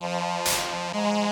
Música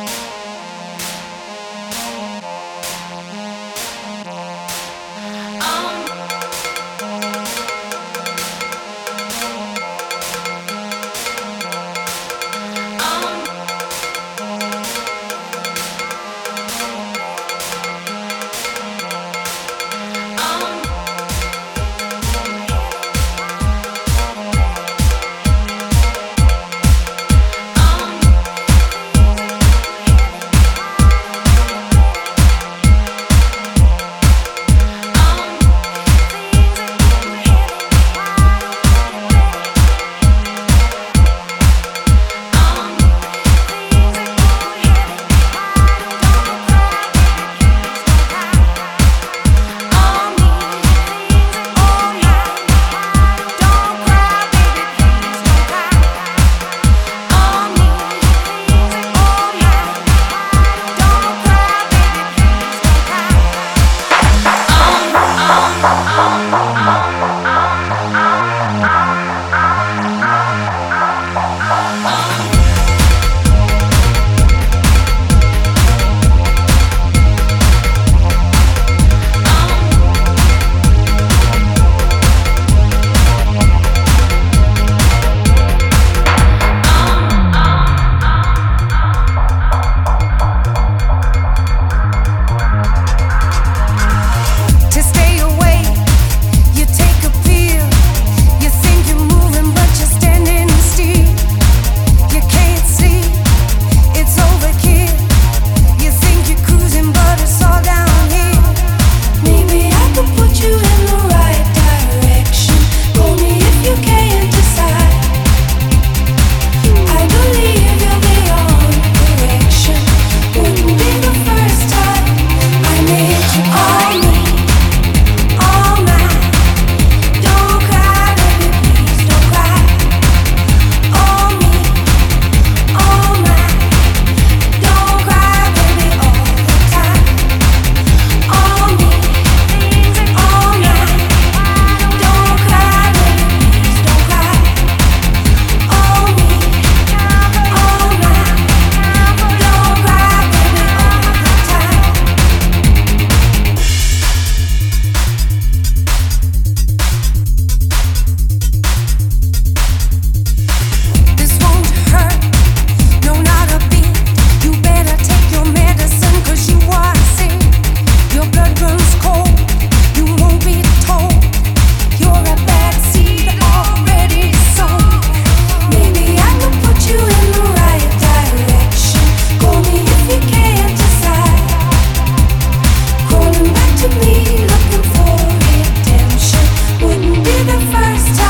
the first time.